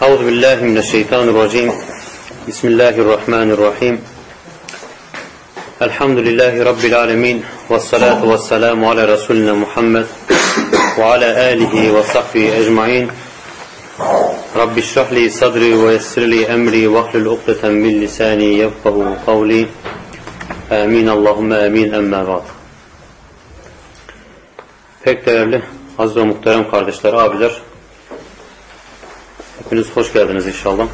أعوذ بالله من الشيطان الرجيم. بسم الله الرحمن الرحيم. الحمد لله رب العالمين والصلاة والسلام على رسولنا محمد وعلى آله وصحبه أجمعين. رب اشرح لي صدري ويسر لي أمري واحلل عقدة من لساني يفقه قولي. آمين. اللهم آمين. أما بعد. Pek değerli, aziz ve muhterem kardeşler, abiler, hepiniz hoş geldiniz inşallah.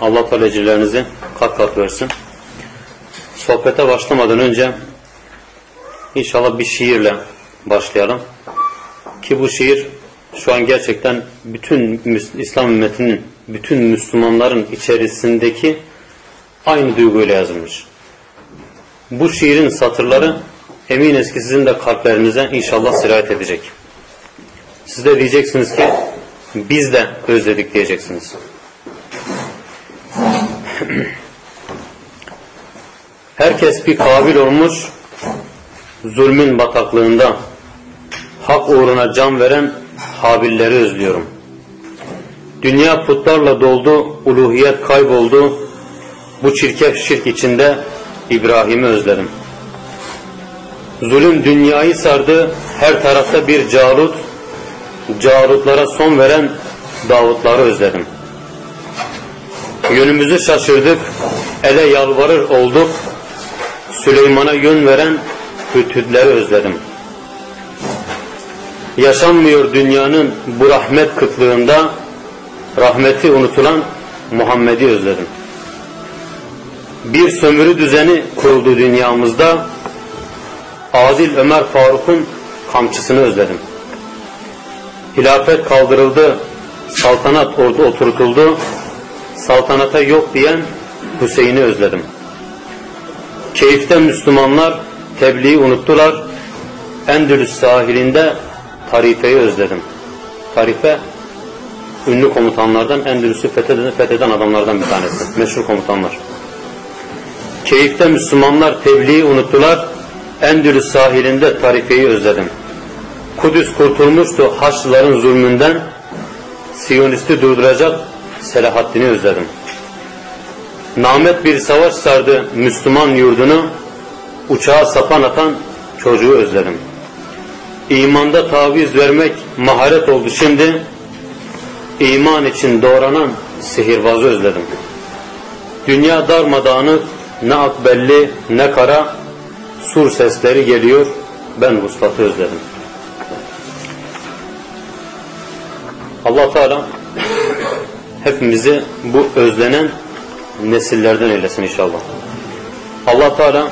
Allah Teala kat kat versin. Sohbete başlamadan önce inşallah bir şiirle başlayalım. Ki bu şiir şu an gerçekten bütün İslam ümmetinin, bütün Müslümanların içerisindeki aynı duyguyla yazılmış. Bu şiirin satırları eminiz ki sizin de kalplerinize inşallah sirayet edecek. Siz de diyeceksiniz ki biz de özledik diyeceksiniz. Herkes bir kabil olmuş zulmün bataklığında hak uğruna can veren Habilleri özlüyorum. Dünya putlarla doldu, uluhiyet kayboldu. Bu çirkef şirk içinde İbrahim'i özlerim. Zulüm dünyayı sardı, her tarafta bir Calut, Calutlara son veren Davutları özledim. Yönümüzü şaşırdık, ele yalvarır olduk, Süleyman'a yön veren Hütüdleri özledim. Yaşanmıyor dünyanın bu rahmet kıtlığında, rahmeti unutulan Muhammed'i özledim. Bir sömürü düzeni kuruldu dünyamızda, Adil Ömer Faruk'un kamçısını özledim. Hilafet kaldırıldı, saltanat orada oturtuldu, saltanata yok diyen Hüseyin'i özledim. Keyifte Müslümanlar tebliği unuttular, Endülüs sahilinde Tarife'yi özledim. Tarife ünlü komutanlardan Endülüs'ü fetheden, fetheden adamlardan bir tanesi. Meşhur komutanlar. Keyifte Müslümanlar tebliği unuttular, Endülüs sahilinde Tarife'yi özledim. Kudüs kurtulmuştu Haçlıların zulmünden, Siyonist'i durduracak Selahaddin'i özledim. Namet bir savaş sardı Müslüman yurdunu, uçağa sapan atan çocuğu özledim. İmanda taviz vermek maharet oldu şimdi, iman için doğranan sihirbazı özledim. Dünya darmadağınık, ne akbelli ne kara, sur sesleri geliyor, ben vuslatı özledim. Allah Teala hepimizi bu özlenen nesillerden eylesin inşallah. allah Teala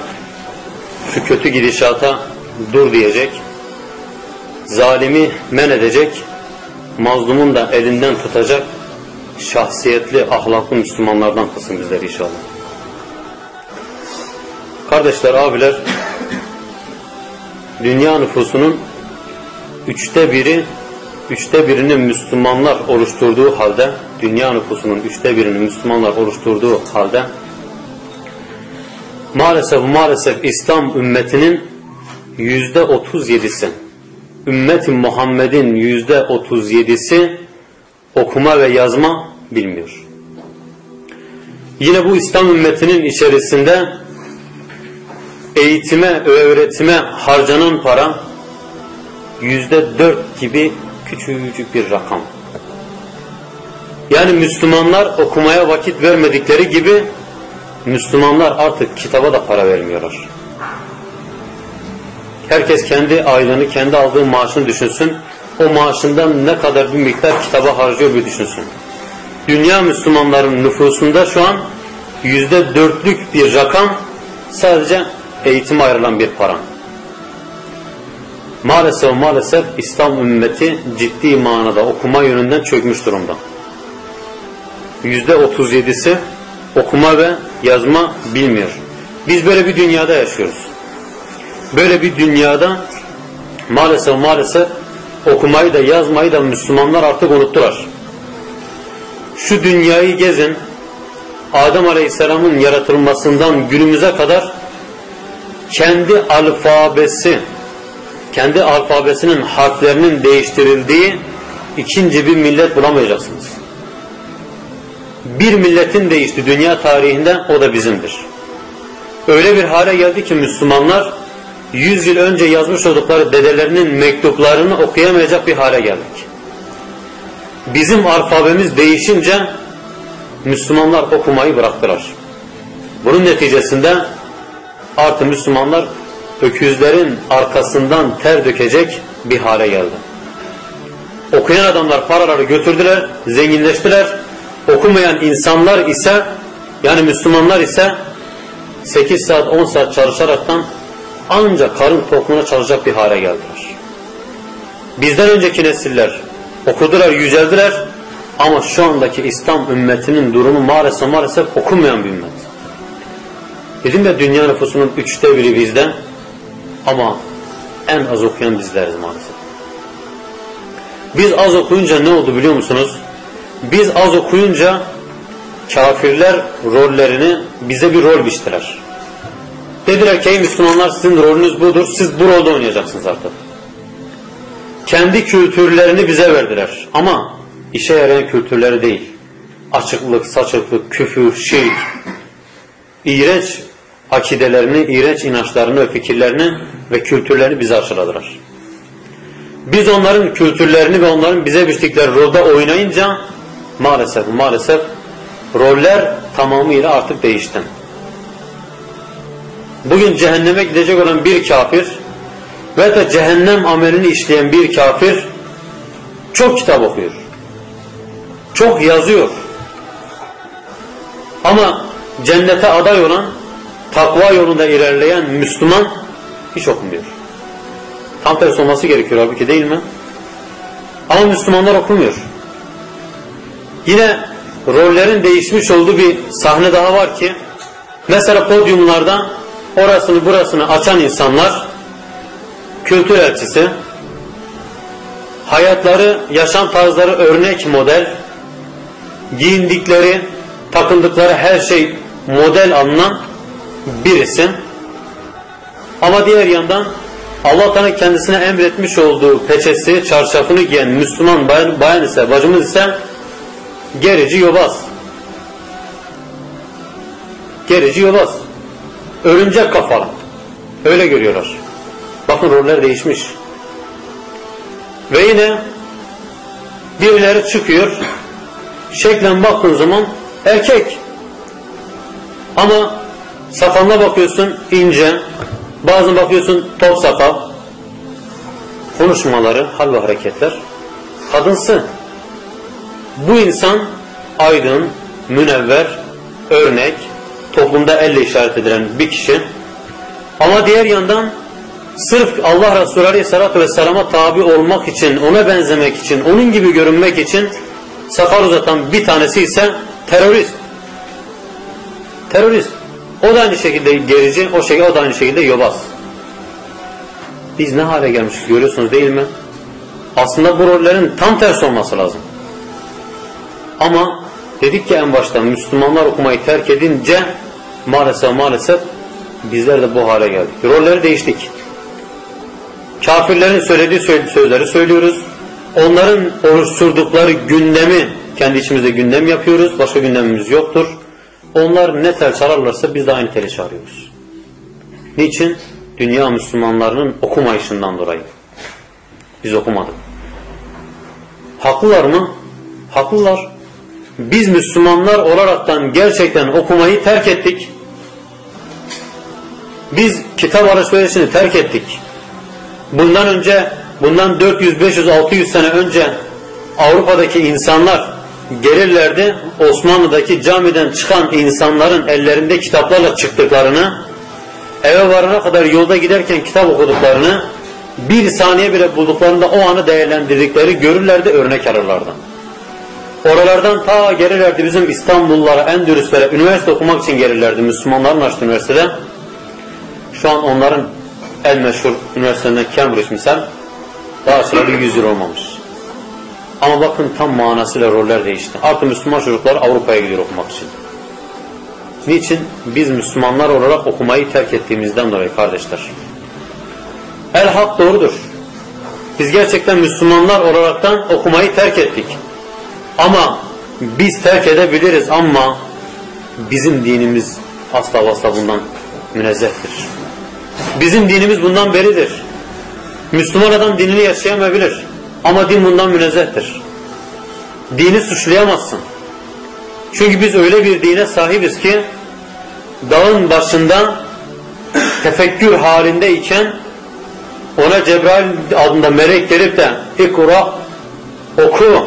şu kötü gidişata dur diyecek, zalimi men edecek, mazlumun da elinden tutacak şahsiyetli, ahlaklı Müslümanlardan kılsın bizleri inşallah. Kardeşler, abiler, dünya nüfusunun üçte biri, üçte birinin Müslümanlar oluşturduğu halde, dünya nüfusunun üçte birinin Müslümanlar oluşturduğu halde, maalesef maalesef İslam ümmetinin yüzde otuz yedisi, ümmeti Muhammed'in yüzde otuz yedisi okuma ve yazma bilmiyor. Yine bu İslam ümmetinin içerisinde eğitime, öğretime harcanan para yüzde dört gibi küçücük bir rakam. Yani Müslümanlar okumaya vakit vermedikleri gibi Müslümanlar artık kitaba da para vermiyorlar. Herkes kendi aylığını, kendi aldığı maaşını düşünsün. O maaşından ne kadar bir miktar kitaba harcıyor bir düşünsün. Dünya Müslümanların nüfusunda şu an yüzde dörtlük bir rakam sadece eğitime ayrılan bir para. Maalesef maalesef İslam ümmeti ciddi manada okuma yönünden çökmüş durumda. Yüzde otuz yedisi okuma ve yazma bilmiyor. Biz böyle bir dünyada yaşıyoruz. Böyle bir dünyada maalesef maalesef okumayı da yazmayı da Müslümanlar artık unuttular. Şu dünyayı gezin, Adem Aleyhisselam'ın yaratılmasından günümüze kadar kendi alfabesi, kendi alfabesinin harflerinin değiştirildiği ikinci bir millet bulamayacaksınız. bir milletin değişti dünya tarihinde o da bizimdir. Öyle bir hale geldi ki Müslümanlar 100 yıl önce yazmış oldukları dedelerinin mektuplarını okuyamayacak bir hale geldik. Bizim alfabemiz değişince Müslümanlar okumayı bıraktılar. Bunun neticesinde artık Müslümanlar öküzlerin arkasından ter dökecek bir hale geldi. Okuyan adamlar paraları götürdüler, zenginleştiler. Okumayan insanlar ise yani Müslümanlar ise 8 saat 10 saat çalışaraktan ancak karın tokluğuna çalışacak bir hale geldiler. Bizden önceki nesiller okudular, yüceldiler ama şu andaki İslam ümmetinin durumu maalesef maalesef okumayan bir ümmet. Dedim ya dünya nüfusunun üçte biri bizden ama en az okuyan bizleriz maalesef. Biz az okuyunca ne oldu biliyor musunuz? Biz az okuyunca kafirler rollerini bize bir rol biçtiler. Dediler ki ey Müslümanlar sizin rolünüz budur. Siz bu rolde oynayacaksınız artık. Kendi kültürlerini bize verdiler. Ama işe yarayan kültürleri değil. Açıklık, saçıklık, küfür, şirk, iğrenç akidelerini, iğrenç inançlarını ve fikirlerini ve kültürlerini bize aşıladılar. Biz onların kültürlerini ve onların bize biçtikleri rolde oynayınca maalesef maalesef roller tamamıyla artık değişti. Bugün cehenneme gidecek olan bir kafir ve de cehennem amelini işleyen bir kafir çok kitap okuyor. Çok yazıyor. Ama cennete aday olan takva yolunda ilerleyen Müslüman hiç okumuyor. Tam tersi olması gerekiyor halbuki değil mi? Ama Müslümanlar okumuyor. Yine rollerin değişmiş olduğu bir sahne daha var ki mesela podyumlarda orasını burasını açan insanlar kültür elçisi hayatları, yaşam tarzları örnek model giyindikleri, takındıkları her şey model alınan birisi. Ama diğer yandan Allah Teala kendisine emretmiş olduğu peçesi, çarşafını giyen Müslüman bayan, bayan ise, bacımız ise gerici yobaz. Gerici yobaz. Örümcek kafalı. Öyle görüyorlar. Bakın roller değişmiş. Ve yine birileri çıkıyor. Şeklen baktığın zaman erkek. Ama sakalına bakıyorsun ince. Bazen bakıyorsun top sakal. Konuşmaları, hal ve hareketler kadınsı. Bu insan aydın, münevver, örnek, toplumda elle işaret edilen bir kişi. Ama diğer yandan sırf Allah Resulü Aleyhisselatü Vesselam'a tabi olmak için, ona benzemek için, onun gibi görünmek için sakal uzatan bir tanesi ise terörist. Terörist. O da aynı şekilde gerici, o şekilde o da aynı şekilde yobaz. Biz ne hale gelmişiz görüyorsunuz değil mi? Aslında bu rollerin tam tersi olması lazım. Ama dedik ki en başta Müslümanlar okumayı terk edince maalesef maalesef bizler de bu hale geldik. Rolleri değiştik. Kafirlerin söylediği sözleri söylüyoruz. Onların oluşturdukları gündemi kendi içimizde gündem yapıyoruz. Başka gündemimiz yoktur. Onlar ne tel çalarlarsa biz de aynı teli çağırıyoruz. Niçin? Dünya Müslümanlarının okumayışından dolayı. Biz okumadık. Haklılar mı? Haklılar. Biz Müslümanlar olaraktan gerçekten okumayı terk ettik. Biz kitap alışverişini terk ettik. Bundan önce, bundan 400, 500, 600 sene önce Avrupa'daki insanlar gelirlerdi. Osmanlı'daki camiden çıkan insanların ellerinde kitaplarla çıktıklarını, eve varana kadar yolda giderken kitap okuduklarını, bir saniye bile bulduklarında o anı değerlendirdikleri görürlerdi, örnek alırlardı. Oralardan ta gelirlerdi bizim İstanbullulara, Endülüslere, üniversite okumak için gelirlerdi. Müslümanların açtığı üniversitede. Şu an onların en meşhur üniversitesinden Cambridge misal daha açılalı 100 yıl olmamış. Ama bakın tam manasıyla roller değişti. Artık Müslüman çocuklar Avrupa'ya gidiyor okumak için. Niçin? Biz Müslümanlar olarak okumayı terk ettiğimizden dolayı kardeşler. El hak doğrudur. Biz gerçekten Müslümanlar olaraktan okumayı terk ettik. Ama biz terk edebiliriz ama bizim dinimiz asla asla bundan münezzehtir. Bizim dinimiz bundan beridir. Müslüman adam dinini yaşayamayabilir. Ama din bundan münezzehtir. Dini suçlayamazsın. Çünkü biz öyle bir dine sahibiz ki dağın başında tefekkür halindeyken ona Cebrail adında melek gelip de ikra oku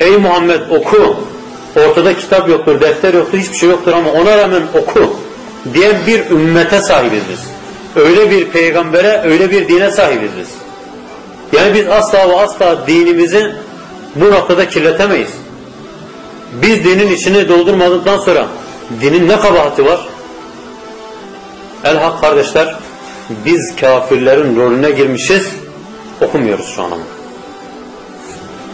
ey Muhammed oku ortada kitap yoktur, defter yoktur, hiçbir şey yoktur ama ona rağmen oku diyen bir ümmete sahibiz biz. Öyle bir peygambere, öyle bir dine sahibiz biz. Yani biz asla ve asla dinimizi bu noktada kirletemeyiz. Biz dinin içini doldurmadıktan sonra dinin ne kabahati var? El hak kardeşler, biz kafirlerin rolüne girmişiz, okumuyoruz şu an ama.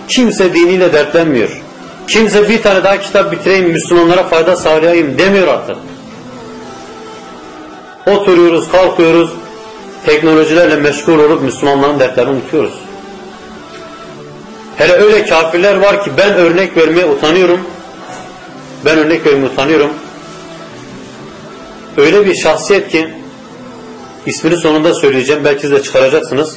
Kimse diniyle dertlenmiyor. Kimse bir tane daha kitap bitireyim, Müslümanlara fayda sağlayayım demiyor artık. Oturuyoruz, kalkıyoruz, teknolojilerle meşgul olup Müslümanların dertlerini unutuyoruz. Hele öyle kafirler var ki ben örnek vermeye utanıyorum. Ben örnek vermeye utanıyorum. Öyle bir şahsiyet ki ismini sonunda söyleyeceğim. Belki siz de çıkaracaksınız.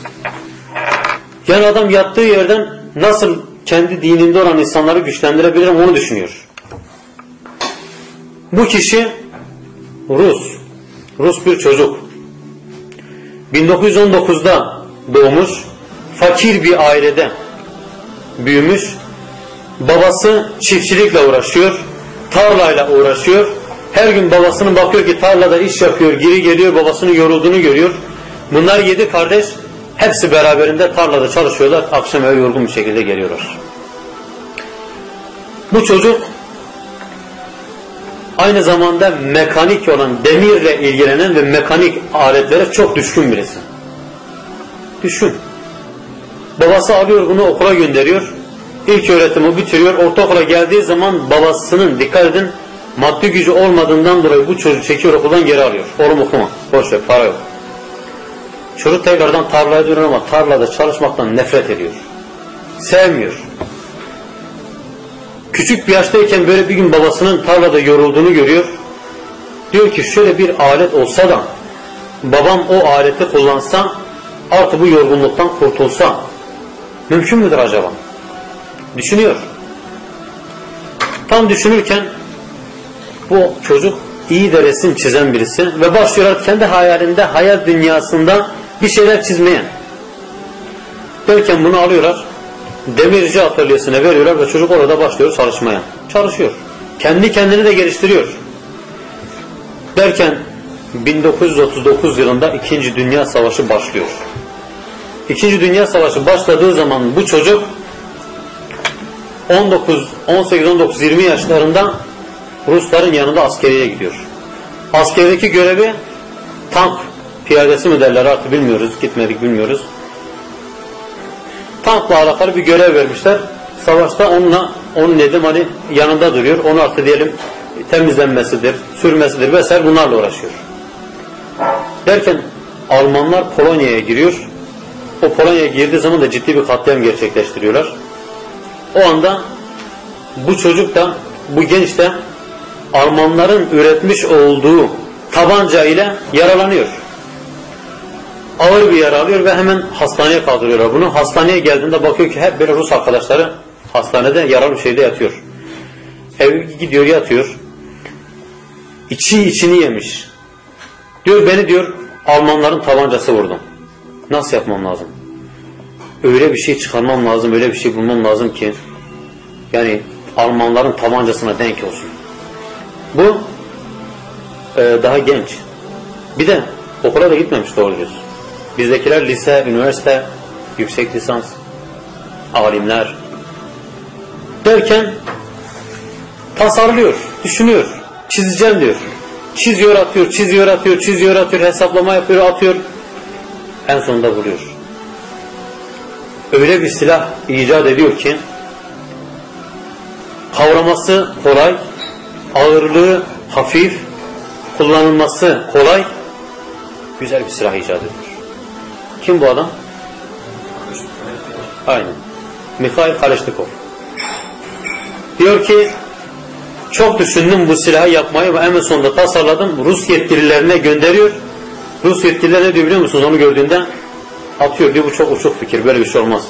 Yani adam yattığı yerden nasıl kendi dininde olan insanları güçlendirebilirim onu düşünüyor. Bu kişi Rus. Rus bir çocuk. 1919'da doğmuş. Fakir bir ailede büyümüş. Babası çiftçilikle uğraşıyor. Tarlayla uğraşıyor. Her gün babasının bakıyor ki tarlada iş yapıyor, geri geliyor, babasının yorulduğunu görüyor. Bunlar yedi kardeş, hepsi beraberinde tarlada çalışıyorlar, akşam eve yorgun bir şekilde geliyorlar. Bu çocuk aynı zamanda mekanik olan, demirle ilgilenen ve mekanik aletlere çok düşkün birisi. Düşkün. Babası alıyor bunu okula gönderiyor. İlk öğretimi bitiriyor. Ortaokula geldiği zaman babasının, dikkat edin, maddi gücü olmadığından dolayı bu çocuğu çekiyor okuldan geri alıyor. Oğlum okuma, boş ver, para yok. Çocuk tekrardan tarlaya dönüyor ama tarlada çalışmaktan nefret ediyor. Sevmiyor. Küçük bir yaştayken böyle bir gün babasının tarlada yorulduğunu görüyor. Diyor ki şöyle bir alet olsa da babam o aleti kullansa artık bu yorgunluktan kurtulsa mümkün müdür acaba? Düşünüyor. Tam düşünürken bu çocuk iyi de resim çizen birisi ve başlıyorlar kendi hayalinde, hayal dünyasında bir şeyler çizmeye. Derken bunu alıyorlar, demirci atölyesine veriyorlar ve çocuk orada başlıyor çalışmaya. Çalışıyor. Kendi kendini de geliştiriyor. Derken 1939 yılında 2. Dünya Savaşı başlıyor. 2. Dünya Savaşı başladığı zaman bu çocuk 19, 18, 19, 20 yaşlarında Rusların yanında askeriye gidiyor. Askerdeki görevi tank piyadesi mi derler artık bilmiyoruz. Gitmedik bilmiyoruz. Tankla alakalı bir görev vermişler. Savaşta onunla onun dedim hani yanında duruyor. Onu artık diyelim temizlenmesidir, sürmesidir vesaire bunlarla uğraşıyor. Derken Almanlar Polonya'ya giriyor. O Polonya'ya girdiği zaman da ciddi bir katliam gerçekleştiriyorlar. O anda bu çocuk da bu genç de Almanların üretmiş olduğu tabanca ile yaralanıyor. Ağır bir yara alıyor ve hemen hastaneye kaldırıyorlar bunu. Hastaneye geldiğinde bakıyor ki hep böyle Rus arkadaşları hastanede yaralı şeyde yatıyor. Ev gidiyor yatıyor. İçi içini yemiş. Diyor beni diyor Almanların tabancası vurdu. Nasıl yapmam lazım? Öyle bir şey çıkarmam lazım, öyle bir şey bulmam lazım ki yani Almanların tabancasına denk olsun. Bu e, daha genç. Bir de okula da gitmemiş doğru diyorsun. Bizdekiler lise, üniversite, yüksek lisans, alimler derken tasarlıyor, düşünüyor, çizeceğim diyor. Çiziyor atıyor, çiziyor atıyor, çiziyor atıyor, hesaplama yapıyor, atıyor. En sonunda buluyor. Öyle bir silah icat ediyor ki kavraması kolay, ağırlığı hafif, kullanılması kolay, güzel bir silah icat ediyor. Kim bu adam? Aynen. Mikhail Kalashnikov. Diyor ki çok düşündüm bu silahı yapmayı ve en sonunda tasarladım. Rus yetkililerine gönderiyor. Rus yetkililer ne diyor biliyor musunuz onu gördüğünde? Atıyor diyor bu çok uçuk fikir böyle bir şey olmaz.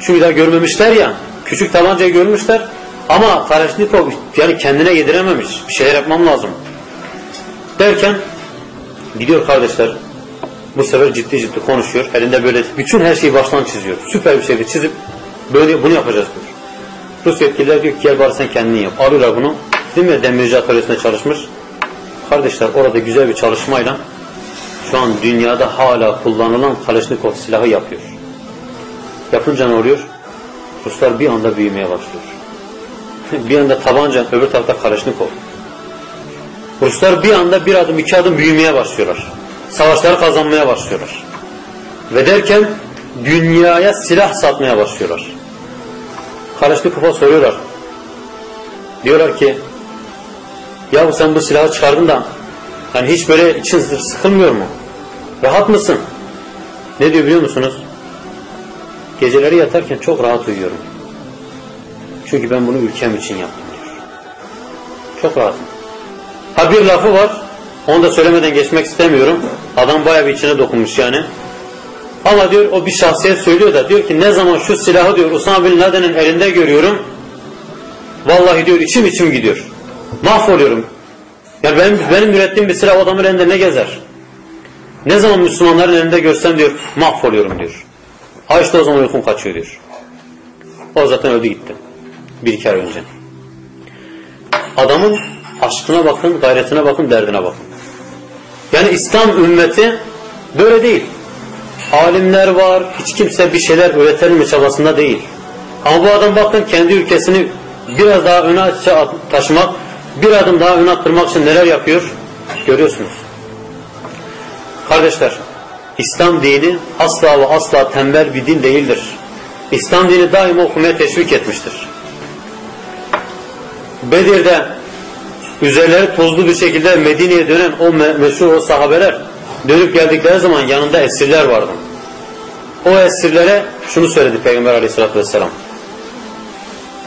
Çünkü daha görmemişler ya. Küçük tabancayı görmüşler. Ama Kalashnikov yani kendine yedirememiş. Bir şeyler yapmam lazım. Derken gidiyor kardeşler. Bu sefer ciddi ciddi konuşuyor. Elinde böyle bütün her şeyi baştan çiziyor. Süper bir şeydi çizip böyle bunu yapacağız diyor. Rus yetkililer diyor ki gel bari sen kendin yap. Alıyorlar bunu. Değil mi? Demirci atölyesinde çalışmış. Kardeşler orada güzel bir çalışmayla şu an dünyada hala kullanılan Kalashnikov silahı yapıyor. Yapınca ne oluyor? Ruslar bir anda büyümeye başlıyor. bir anda tabanca öbür tarafta Kalashnikov. Ruslar bir anda bir adım iki adım büyümeye başlıyorlar. Savaşları kazanmaya başlıyorlar. Ve derken dünyaya silah satmaya başlıyorlar. Kalashnikov'a soruyorlar. Diyorlar ki ya sen bu silahı çıkardın da yani hiç böyle için sıkılmıyor mu? Rahat mısın? Ne diyor biliyor musunuz? Geceleri yatarken çok rahat uyuyorum. Çünkü ben bunu ülkem için yaptım diyor. Çok rahatım. Ha bir lafı var. Onu da söylemeden geçmek istemiyorum. Adam bayağı bir içine dokunmuş yani. Ama diyor o bir şahsiyet söylüyor da diyor ki ne zaman şu silahı diyor Usama Bin Laden'in elinde görüyorum. Vallahi diyor içim içim gidiyor. Mahvoluyorum. Ya benim, benim ürettiğim bir silah adamın elinde ne gezer? Ne zaman Müslümanların elinde görsem diyor mahvoluyorum diyor. Ha işte o zaman uykum kaçıyor diyor. O zaten öldü gitti. Bir iki ay önce. Adamın aşkına bakın, gayretine bakın, derdine bakın. Yani İslam ümmeti böyle değil. Alimler var, hiç kimse bir şeyler üretelim mi çabasında değil. Ama bu adam bakın kendi ülkesini biraz daha öne taşımak, bir adım daha öne attırmak için neler yapıyor? Görüyorsunuz. Kardeşler, İslam dini asla ve asla tembel bir din değildir. İslam dini daima okumaya teşvik etmiştir. Bedir'de üzerleri tozlu bir şekilde Medine'ye dönen o me meşhur o sahabeler dönüp geldikleri zaman yanında esirler vardı. O esirlere şunu söyledi Peygamber aleyhissalatü vesselam.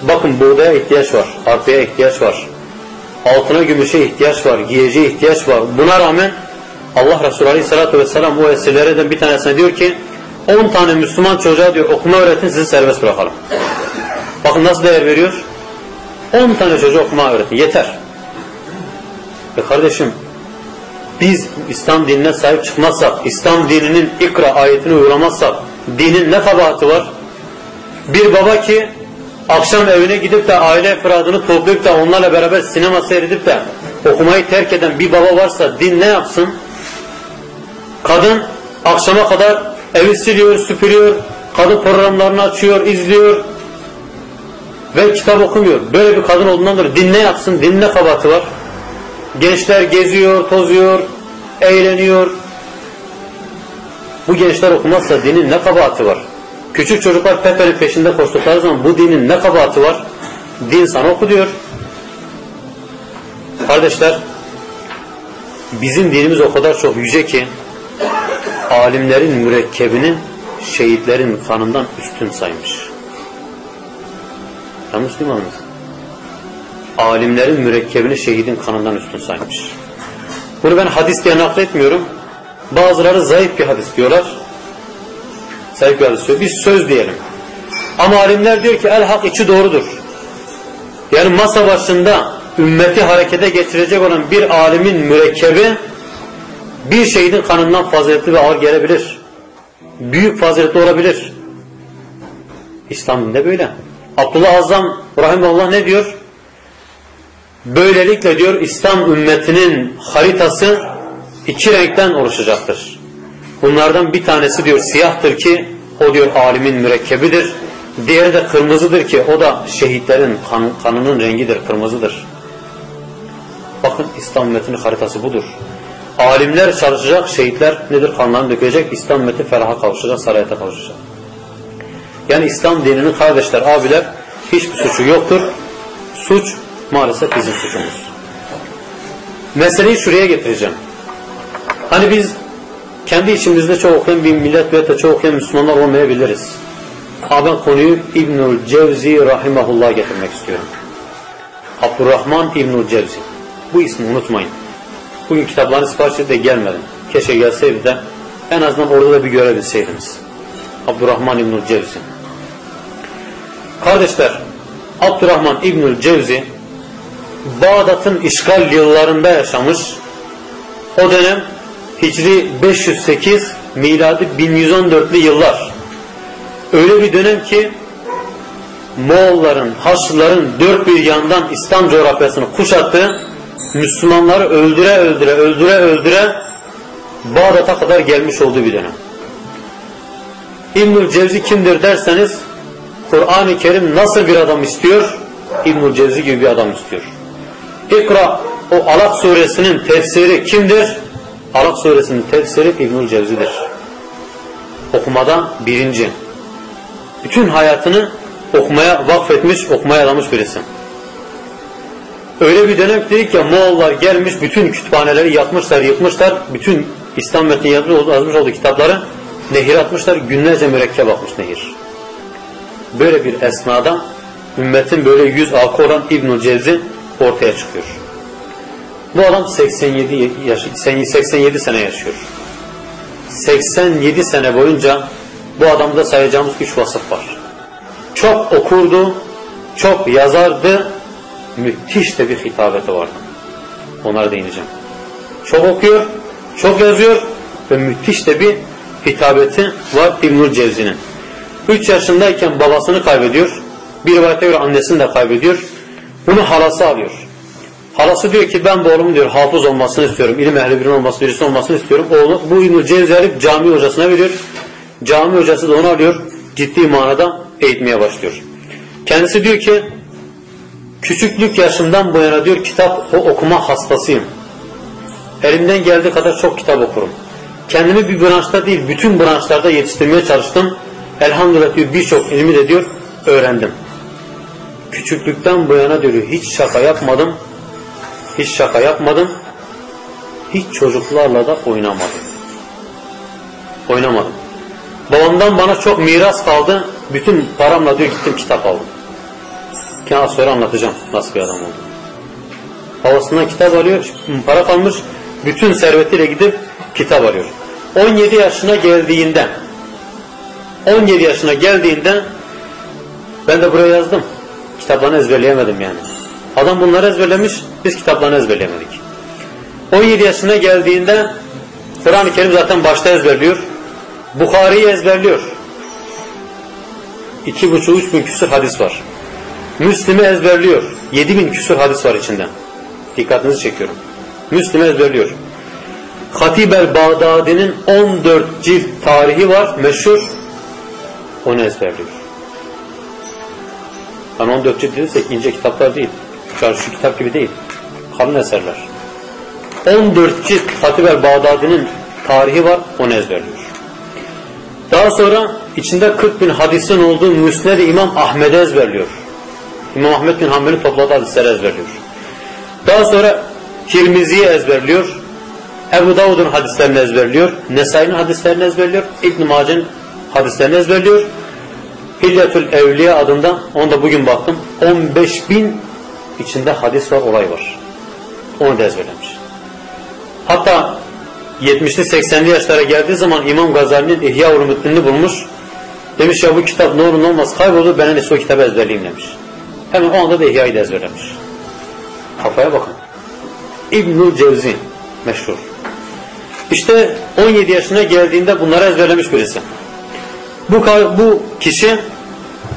Bakın buğdaya ihtiyaç var, arpaya ihtiyaç var, altına gümüşe ihtiyaç var, giyeceğe ihtiyaç var. Buna rağmen Allah Resulü Aleyhisselatü Vesselam o esirlerden bir tanesine diyor ki 10 tane Müslüman çocuğa diyor okuma öğretin sizi serbest bırakalım. Bakın nasıl değer veriyor? 10 tane çocuğa okuma öğretin yeter. E kardeşim biz İslam dinine sahip çıkmazsak, İslam dininin ikra ayetini uygulamazsak dinin ne kabahati var? Bir baba ki akşam evine gidip de aile efradını toplayıp da onlarla beraber sinema seyredip de okumayı terk eden bir baba varsa din ne yapsın? Kadın akşama kadar evi siliyor, süpürüyor, kadın programlarını açıyor, izliyor ve kitap okumuyor. Böyle bir kadın olduğundan dolayı din ne yapsın? Din ne kabahati var? Gençler geziyor, tozuyor, eğleniyor. Bu gençler okumazsa dinin ne kabahati var? Küçük çocuklar Pepe'nin peşinde koştukları zaman bu dinin ne kabahati var? Din sana oku diyor. Kardeşler, bizim dinimiz o kadar çok yüce ki alimlerin mürekkebini şehitlerin kanından üstün saymış. Ya Müslümanız. Alimlerin mürekkebini şehidin kanından üstün saymış. Bunu ben hadis diye nakletmiyorum. Bazıları zayıf bir hadis diyorlar. Zayıf bir hadis diyor. Biz söz diyelim. Ama alimler diyor ki el hak içi doğrudur. Yani masa başında ümmeti harekete geçirecek olan bir alimin mürekkebi bir şehidin kanından faziletli ve ağır gelebilir. Büyük faziletli olabilir. İslam dinde böyle. Abdullah Azam Rahimullah ne diyor? Böylelikle diyor İslam ümmetinin haritası iki renkten oluşacaktır. Bunlardan bir tanesi diyor siyahtır ki o diyor alimin mürekkebidir. Diğeri de kırmızıdır ki o da şehitlerin kan, kanının rengidir, kırmızıdır. Bakın İslam ümmetinin haritası budur. Alimler çalışacak, şehitler nedir? Kanlarını dökecek, İslam ümmeti feraha kavuşacak, sarayete kavuşacak. Yani İslam dininin kardeşler, abiler hiçbir suçu yoktur. Suç maalesef bizim suçumuz. Meseleyi şuraya getireceğim. Hani biz kendi içimizde çok okuyan bir millet ve de çok okuyan Müslümanlar olmayabiliriz. Ama ben konuyu İbnül Cevzi Rahimahullah getirmek istiyorum. Abdurrahman İbnül Cevzi. Bu ismi unutmayın. Bugün kitapların siparişi de gelmedi. Keşke gelseydi de en azından orada da bir görebilseydiniz. Abdurrahman İbnül Cevzi. Kardeşler, Abdurrahman İbnül Cevzi Bağdat'ın işgal yıllarında yaşamış. O dönem Hicri 508, miladi 1114'lü yıllar. Öyle bir dönem ki Moğolların, Haçlıların dört bir yandan İslam coğrafyasını kuşattığı Müslümanları öldüre öldüre öldüre öldüre Bağdat'a kadar gelmiş olduğu bir dönem. İbnül Cevzi kimdir derseniz Kur'an-ı Kerim nasıl bir adam istiyor? İbnül Cevzi gibi bir adam istiyor. İkra o Alak suresinin tefsiri kimdir? Alak suresinin tefsiri İbnül Cevzi'dir. Okumada birinci. Bütün hayatını okumaya vakfetmiş, okumaya adamış birisi. Öyle bir dönem dedik ki Moğollar gelmiş, bütün kütüphaneleri yakmışlar, yıkmışlar, bütün İslam metni yazmış olduğu kitapları nehir atmışlar, günlerce mürekkep atmış nehir. Böyle bir esnada ümmetin böyle yüz akı olan İbnül Cevzi ortaya çıkıyor. Bu adam 87 yaş 87 sene yaşıyor. 87 sene boyunca bu adamda sayacağımız üç vasıf var. Çok okurdu, çok yazardı, müthiş de bir hitabeti vardı. Onlara değineceğim. Çok okuyor, çok yazıyor ve müthiş de bir hitabeti var İbnül Cevzi'nin. 3 yaşındayken babasını kaybediyor. Bir rivayete göre annesini de kaybediyor. Bunu halası alıyor. Halası diyor ki ben bu oğlumun diyor hafız olmasını istiyorum. İlim ehli birinin olması, birisi olmasını istiyorum. Oğlu bu alıp cami hocasına veriyor. Cami hocası da onu alıyor. Ciddi manada eğitmeye başlıyor. Kendisi diyor ki küçüklük yaşımdan bu yana diyor kitap okuma hastasıyım. Elimden geldiği kadar çok kitap okurum. Kendimi bir branşta değil bütün branşlarda yetiştirmeye çalıştım. Elhamdülillah diyor birçok ilmi de diyor öğrendim. Küçüklükten bu yana diyor hiç şaka yapmadım. Hiç şaka yapmadım. Hiç çocuklarla da oynamadım. Oynamadım. Babamdan bana çok miras kaldı. Bütün paramla diyor gittim kitap aldım. Ki az sonra anlatacağım nasıl bir adam oldu. Babasından kitap alıyor, para kalmış, bütün servetiyle gidip kitap alıyor. 17 yaşına geldiğinde 17 yaşına geldiğinde ben de buraya yazdım. Kitaplarını ezberleyemedim yani. Adam bunları ezberlemiş, biz kitaplarını ezberleyemedik. 17 yaşına geldiğinde Kur'an-ı Kerim zaten başta ezberliyor. Bukhari'yi ezberliyor. İki buçuk, üç bin küsur hadis var. Müslim'i ezberliyor. Yedi bin küsur hadis var içinden. Dikkatinizi çekiyorum. Müslim'i ezberliyor. Hatib el-Bağdadi'nin 14 cilt tarihi var, meşhur. Onu ezberliyor. 14 cilt dediysek ince kitaplar değil. Çarşı kitap gibi değil. Kalın eserler. 14 cilt Hatib el-Bağdadi'nin tarihi var, onu ezberliyor. Daha sonra içinde 40 bin hadisin olduğu Müsned İmam Ahmet'e ezberliyor. İmam Ahmet bin Hanbel'in topladığı hadisleri ezberliyor. Daha sonra Tirmizi'yi ezberliyor. Ebu Davud'un hadislerini ezberliyor. Nesai'nin hadislerini ezberliyor. İbn-i Mace'nin hadislerini ezberliyor. Hilyetül Evliya adında, onu da bugün baktım, 15 bin içinde hadis var, olay var. Onu da ezberlemiş. Hatta 70'li 80'li yaşlara geldiği zaman İmam Gazali'nin İhya Ulumuddin'i bulmuş. Demiş ya bu kitap ne olur ne olmaz kaybolur ben en o kitabı ezberleyeyim demiş. Hemen o anda da İhya'yı da ezberlemiş. Kafaya bakın. İbnül Cevzi meşhur. İşte 17 yaşına geldiğinde bunları ezberlemiş birisi. Bu, bu kişi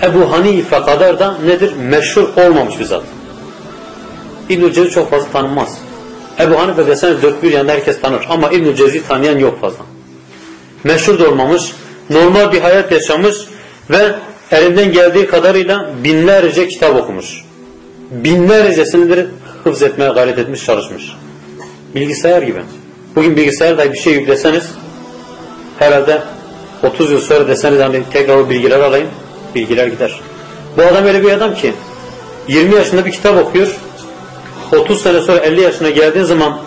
Ebu Hanife kadar da nedir? Meşhur olmamış bir zat. İbnül Cevzi çok fazla tanınmaz. Ebu Hanife deseniz dört bir yanda herkes tanır. Ama İbn-i Cezi tanıyan yok fazla. Meşhur da olmamış. Normal bir hayat yaşamış ve elinden geldiği kadarıyla binlerce kitap okumuş. Binlercesini hıfz etmeye gayret etmiş, çalışmış. Bilgisayar gibi. Bugün bilgisayarda bir şey yükleseniz herhalde 30 yıl sonra deseniz hani tekrar o bilgiler alayım, bilgiler gider. Bu adam öyle bir adam ki 20 yaşında bir kitap okuyor, 30 sene sonra 50 yaşına geldiğin zaman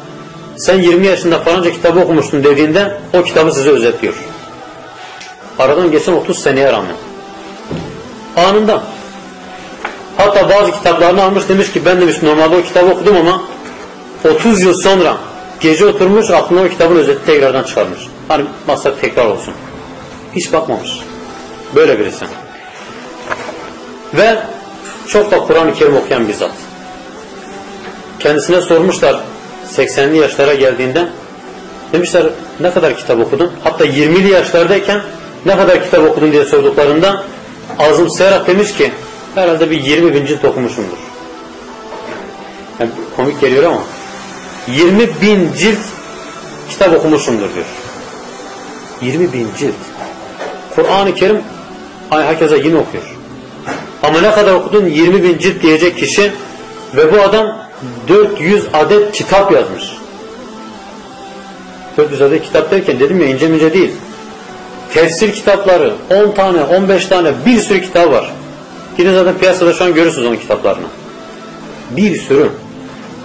sen 20 yaşında falanca kitabı okumuştun dediğinde o kitabı size özetliyor. Aradan geçen 30 seneye rağmen. Anında. Hatta bazı kitaplarını almış demiş ki ben demiş normalde o kitabı okudum ama 30 yıl sonra gece oturmuş aklına o kitabın özeti tekrardan çıkarmış. Hani masak tekrar olsun. Hiç bakmamış. Böyle birisi. Ve çok da Kur'an-ı Kerim okuyan bir zat. Kendisine sormuşlar 80'li yaşlara geldiğinde demişler ne kadar kitap okudun? Hatta 20'li yaşlardayken ne kadar kitap okudun diye sorduklarında Azım Serhat demiş ki herhalde bir 20 bin cilt okumuşumdur. Yani komik geliyor ama 20 bin cilt kitap okumuşumdur diyor. 20 bin cilt. Kur'an-ı Kerim herkese yine okuyor. Ama ne kadar okudun? 20 bin cilt diyecek kişi ve bu adam 400 adet kitap yazmış. 400 adet kitap derken dedim ya ince ince değil. Tefsir kitapları 10 tane, 15 tane bir sürü kitap var. Gidin zaten piyasada şu an görürsünüz onun kitaplarını. Bir sürü.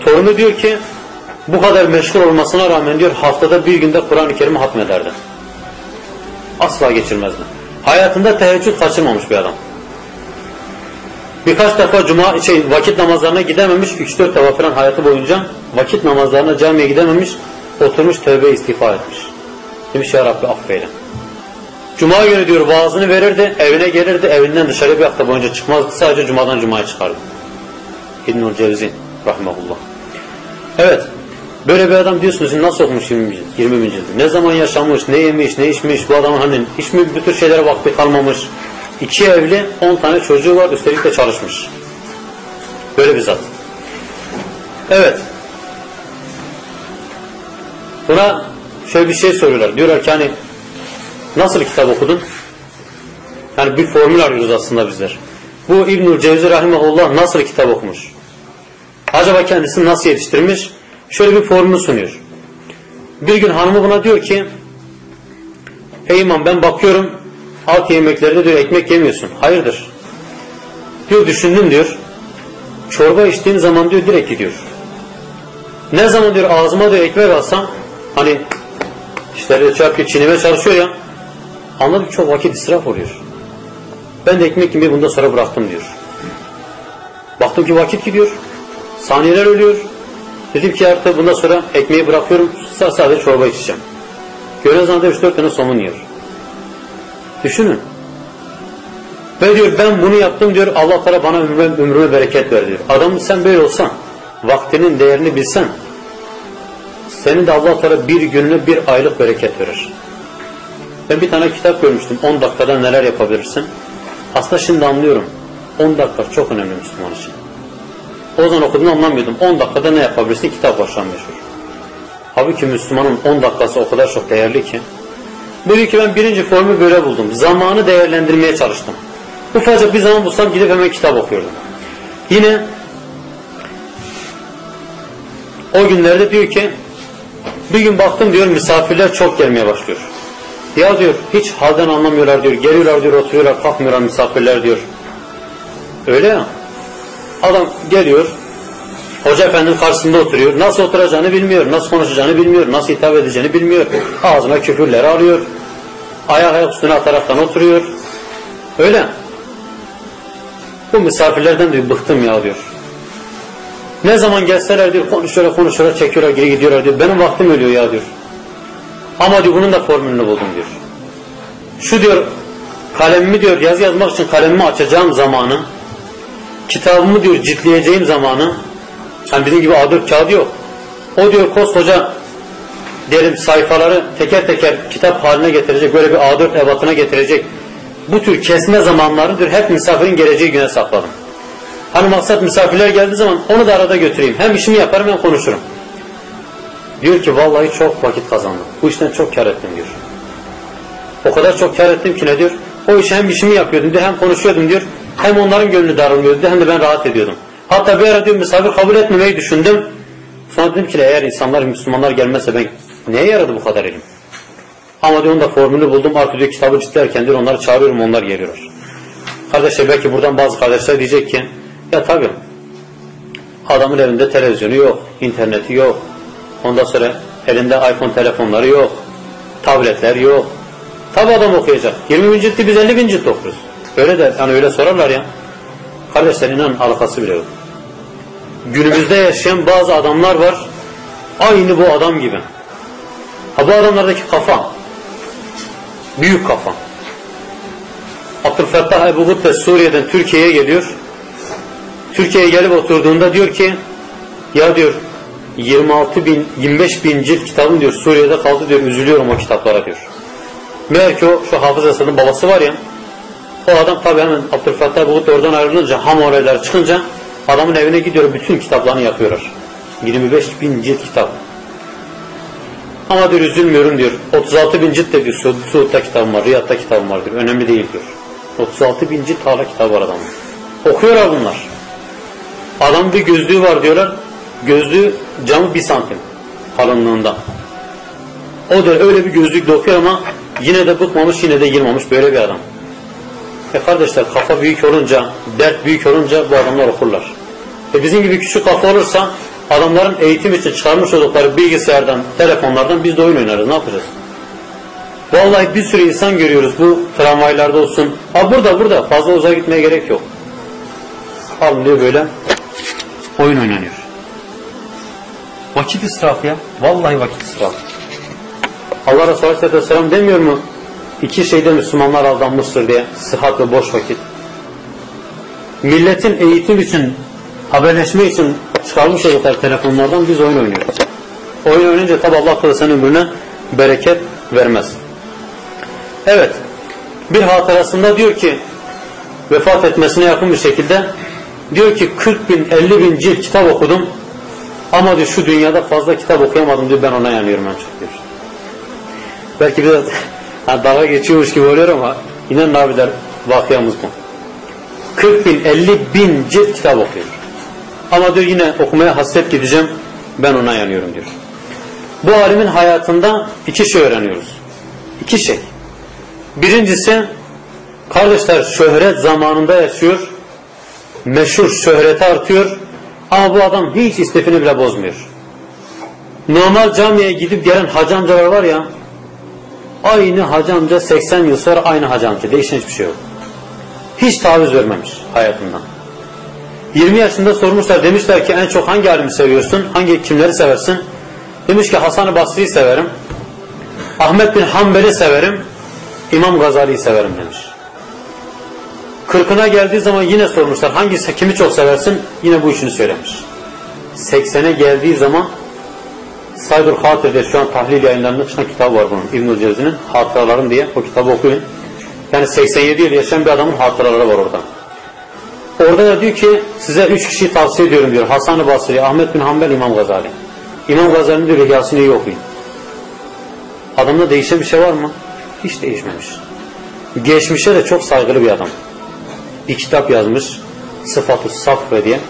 Torunu diyor ki bu kadar meşgul olmasına rağmen diyor haftada bir günde Kur'an-ı Kerim'i hatmederdi. Asla geçirmezdi. Hayatında teheccüd kaçırmamış bir adam. Birkaç defa cuma şey vakit namazlarına gidememiş, 3-4 defa falan hayatı boyunca vakit namazlarına camiye gidememiş, oturmuş tövbe istiğfar etmiş. Demiş ya Rabbi affeyle. Cuma günü diyor vaazını verirdi, evine gelirdi, evinden dışarı bir hafta boyunca çıkmazdı. Sadece cumadan cumaya çıkardı. İbnül Cevzi rahmetullah. Evet. Böyle bir adam diyorsunuz nasıl okumuş 20 bin, 20 bin cildi? Ne zaman yaşamış, ne yemiş, ne içmiş, bu adamın hani hiç mi bu tür şeylere vakti kalmamış? İki evli, on tane çocuğu var, üstelik de çalışmış. Böyle bir zat. Evet. Buna şöyle bir şey soruyorlar. Diyorlar ki hani nasıl kitap okudun? Yani bir formül arıyoruz aslında bizler. Bu İbnül Cevzi Rahimahullah nasıl kitap okumuş? Acaba kendisini nasıl yetiştirmiş? Şöyle bir formül sunuyor. Bir gün hanımı buna diyor ki Ey imam ben bakıyorum halk yemeklerde diyor ekmek yemiyorsun. Hayırdır? Diyor düşündüm diyor. Çorba içtiğim zaman diyor direkt gidiyor. Ne zaman diyor ağzıma diyor ekmek alsam hani işleri çarpıyor çiğneme çalışıyor ya anladım çok vakit israf oluyor. Ben de ekmek yemeyi bundan sonra bıraktım diyor. Baktım ki vakit gidiyor. Saniyeler ölüyor. Dedim ki artık bundan sonra ekmeği bırakıyorum. Sadece çorba içeceğim. Gören zaman 3-4 tane somun yiyor. Düşünün. Ve diyor ben bunu yaptım diyor Allah Teala bana ömrüme, ömrüme bereket ver diyor. Adam sen böyle olsan vaktinin değerini bilsen senin de Allah Teala bir gününe bir aylık bereket verir. Ben bir tane kitap görmüştüm. 10 dakikada neler yapabilirsin? Aslında şimdi anlıyorum. 10 dakika çok önemli Müslüman için. O zaman okuduğunu anlamıyordum. 10 dakikada ne yapabilirsin? Kitap baştan meşhur. Halbuki Müslümanın 10 dakikası o kadar çok değerli ki. Böyle ki ben birinci formu böyle buldum. Zamanı değerlendirmeye çalıştım. Ufacık bir zaman bulsam gidip hemen kitap okuyordum. Yine o günlerde diyor ki bir gün baktım diyor misafirler çok gelmeye başlıyor. Ya diyor hiç halden anlamıyorlar diyor. Geliyorlar diyor oturuyorlar kalkmıyorlar misafirler diyor. Öyle ya. Adam geliyor Hoca efendinin karşısında oturuyor. Nasıl oturacağını bilmiyor. Nasıl konuşacağını bilmiyor. Nasıl hitap edeceğini bilmiyor. Ağzına küfürleri alıyor. Ayak ayak üstüne ataraktan oturuyor. Öyle. Bu misafirlerden diyor bıktım ya diyor. Ne zaman gelseler diyor konuşuyorlar konuşuyorlar çekiyorlar geri gidiyorlar diyor. Benim vaktim ölüyor ya diyor. Ama diyor bunun da formülünü buldum diyor. Şu diyor kalemimi diyor yazı yazmak için kalemimi açacağım zamanı kitabımı diyor ciltleyeceğim zamanı yani bizim gibi A4 kağıdı yok. O diyor koskoca derim sayfaları teker teker kitap haline getirecek, böyle bir A4 ebatına getirecek. Bu tür kesme zamanları diyor hep misafirin geleceği güne sakladım. Hani maksat misafirler geldiği zaman onu da arada götüreyim. Hem işimi yaparım hem konuşurum. Diyor ki vallahi çok vakit kazandım. Bu işten çok kar ettim diyor. O kadar çok kar ettim ki ne diyor? O işi hem işimi yapıyordum diyor, hem konuşuyordum diyor. Hem onların gönlü darılmıyordu hem de ben rahat ediyordum. Hatta bir ara diyor misafir kabul etmemeyi düşündüm. Sonra dedim ki eğer insanlar Müslümanlar gelmezse ben neye yaradı bu kadar elim? Ama diyor da formülü buldum artık diyor kitabı ciddilerken diyor onları çağırıyorum onlar geliyorlar. Kardeşler belki buradan bazı kardeşler diyecek ki ya tabii adamın evinde televizyonu yok, interneti yok. Ondan sonra elinde iPhone telefonları yok, tabletler yok. Tabi adam okuyacak. 20 bin ciltti biz 50 bin cilt okuruz. Öyle de hani öyle sorarlar ya. Kardeşler inanın alakası bile yok. Günümüzde yaşayan bazı adamlar var. Aynı bu adam gibi. Ha bu adamlardaki kafa. Büyük kafa. Abdülfettah Ebu Gutbe Suriye'den Türkiye'ye geliyor. Türkiye'ye gelip oturduğunda diyor ki ya diyor 26 bin 25 bin cilt kitabım diyor Suriye'de kaldı diyor üzülüyorum o kitaplara diyor. Meğer ki o şu Hafız Esad'ın babası var ya o adam tabi hemen Abdülfettah Ebu Gutbe oradan ayrılınca ham olaylar çıkınca adamın evine gidiyor bütün kitaplarını yapıyorlar. 25 bin cilt kitap. Ama diyor üzülmüyorum diyor. 36 bin cilt de diyor Su Suud'da kitabım var, Riyad'da kitabım var diyor. Önemli değil diyor. 36 bin cilt hala kitap var adamın. Okuyorlar bunlar. Adam bir gözlüğü var diyorlar. Gözlüğü camı bir santim kalınlığında. O da öyle bir gözlükle okuyor ama yine de bıkmamış yine de yılmamış böyle bir adam. E kardeşler kafa büyük olunca, dert büyük olunca bu adamlar okurlar. E bizim gibi küçük kafa olursa adamların eğitim için çıkarmış oldukları bilgisayardan, telefonlardan biz de oyun oynarız. Ne yapacağız? Vallahi bir sürü insan görüyoruz bu tramvaylarda olsun. Ha burada burada fazla uzağa gitmeye gerek yok. Alınıyor böyle oyun oynanıyor. Vakit israfı ya. Vallahi vakit israfı. Allah Resulü Aleyhisselam demiyor mu? İki şeyde Müslümanlar aldanmıştır diye. Sıhhat ve boş vakit. Milletin eğitim için, haberleşme için çıkarmış oldukları telefonlardan biz oyun oynuyoruz. Oyun oynayınca tabi Allah da senin ömrüne bereket vermez. Evet. Bir hatırasında diyor ki vefat etmesine yakın bir şekilde diyor ki 40 bin 50 bin cilt kitap okudum ama diyor şu dünyada fazla kitap okuyamadım diyor ben ona yanıyorum en çok diyor. Belki biraz ha, dalga geçiyormuş gibi oluyor ama inanın abiler vakıyamız bu. 40 bin 50 bin cilt kitap okuyor. Ama diyor yine okumaya hasret gideceğim ben ona yanıyorum diyor. Bu alimin hayatında iki şey öğreniyoruz. İki şey. Birincisi kardeşler şöhret zamanında yaşıyor. Meşhur şöhreti artıyor. Ama bu adam hiç istifini bile bozmuyor. Normal camiye gidip gelen hacı amcalar var ya aynı hacı amca 80 yıl sonra aynı hacı amca. Değişen hiçbir şey yok. Hiç taviz vermemiş hayatından. 20 yaşında sormuşlar demişler ki en çok hangi alimi seviyorsun? Hangi kimleri seversin? Demiş ki Hasan-ı Basri'yi severim. Ahmet bin Hanbel'i severim. İmam Gazali'yi severim demiş. Kırkına geldiği zaman yine sormuşlar hangisi kimi çok seversin? Yine bu işini söylemiş. 80'e geldiği zaman Saydur Hatır'da şu an tahlil yayınlarında çıkan kitap var bunun. İbnül Cevzi'nin Hatıralarım diye o kitabı okuyun. Yani 87 yıl yaşayan bir adamın hatıraları var orada. Orada da diyor ki size üç kişiyi tavsiye ediyorum diyor. Hasan-ı Basri, Ahmet bin Hanbel, İmam Gazali. İmam Gazali'nin diyor Rihyasını iyi okuyun. Adamda değişen bir şey var mı? Hiç değişmemiş. Geçmişe de çok saygılı bir adam. Bir kitap yazmış. Sıfat-ı Safve diye.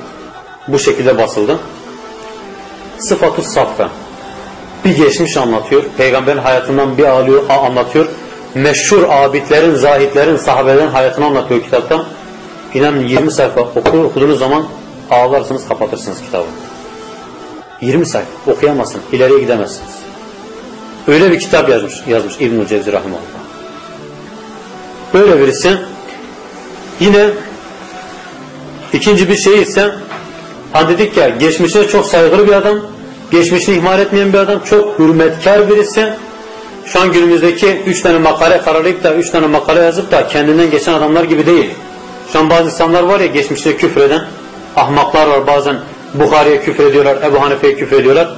Bu şekilde basıldı. Sıfat-ı Safve. Bir geçmiş anlatıyor. Peygamberin hayatından bir alıyor, anlatıyor. Meşhur abidlerin, zahitlerin, sahabelerin hayatını anlatıyor kitapta. İnanın 20 sayfa okur, okuduğunuz zaman ağlarsınız, kapatırsınız kitabı. 20 sayfa okuyamazsın, ileriye gidemezsiniz. Öyle bir kitap yazmış, yazmış İbn-i Cevzi Rahimahullah. Böyle birisi yine ikinci bir şey ise hani dedik ya geçmişe çok saygılı bir adam, geçmişini ihmal etmeyen bir adam, çok hürmetkar birisi. Şu an günümüzdeki üç tane makale karalayıp da üç tane makale yazıp da kendinden geçen adamlar gibi değil. Şu an bazı insanlar var ya geçmişte küfreden ahmaklar var bazen Bukhari'ye küfür ediyorlar, Ebu Hanife'ye küfür ediyorlar.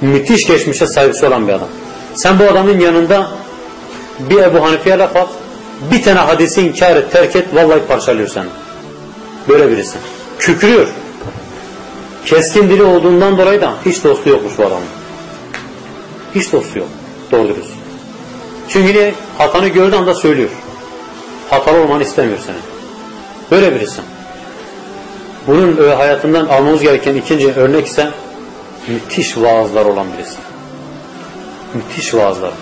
Müthiş geçmişe saygısı olan bir adam. Sen bu adamın yanında bir Ebu Hanife'ye laf at, bir tane hadisi inkar et, terk et, vallahi parçalıyor seni. Böyle birisi. Kükrüyor. Keskin dili olduğundan dolayı da hiç dostu yokmuş bu adamın. Hiç dostu yok. Doğru dürüst. Çünkü niye? Hatanı gördüğü anda söylüyor. Hatalı olmanı istemiyor seni. Böyle birisi. Bunun e, hayatından almamız gereken ikinci örnek ise müthiş vaazlar olan birisi. Müthiş vaazlar.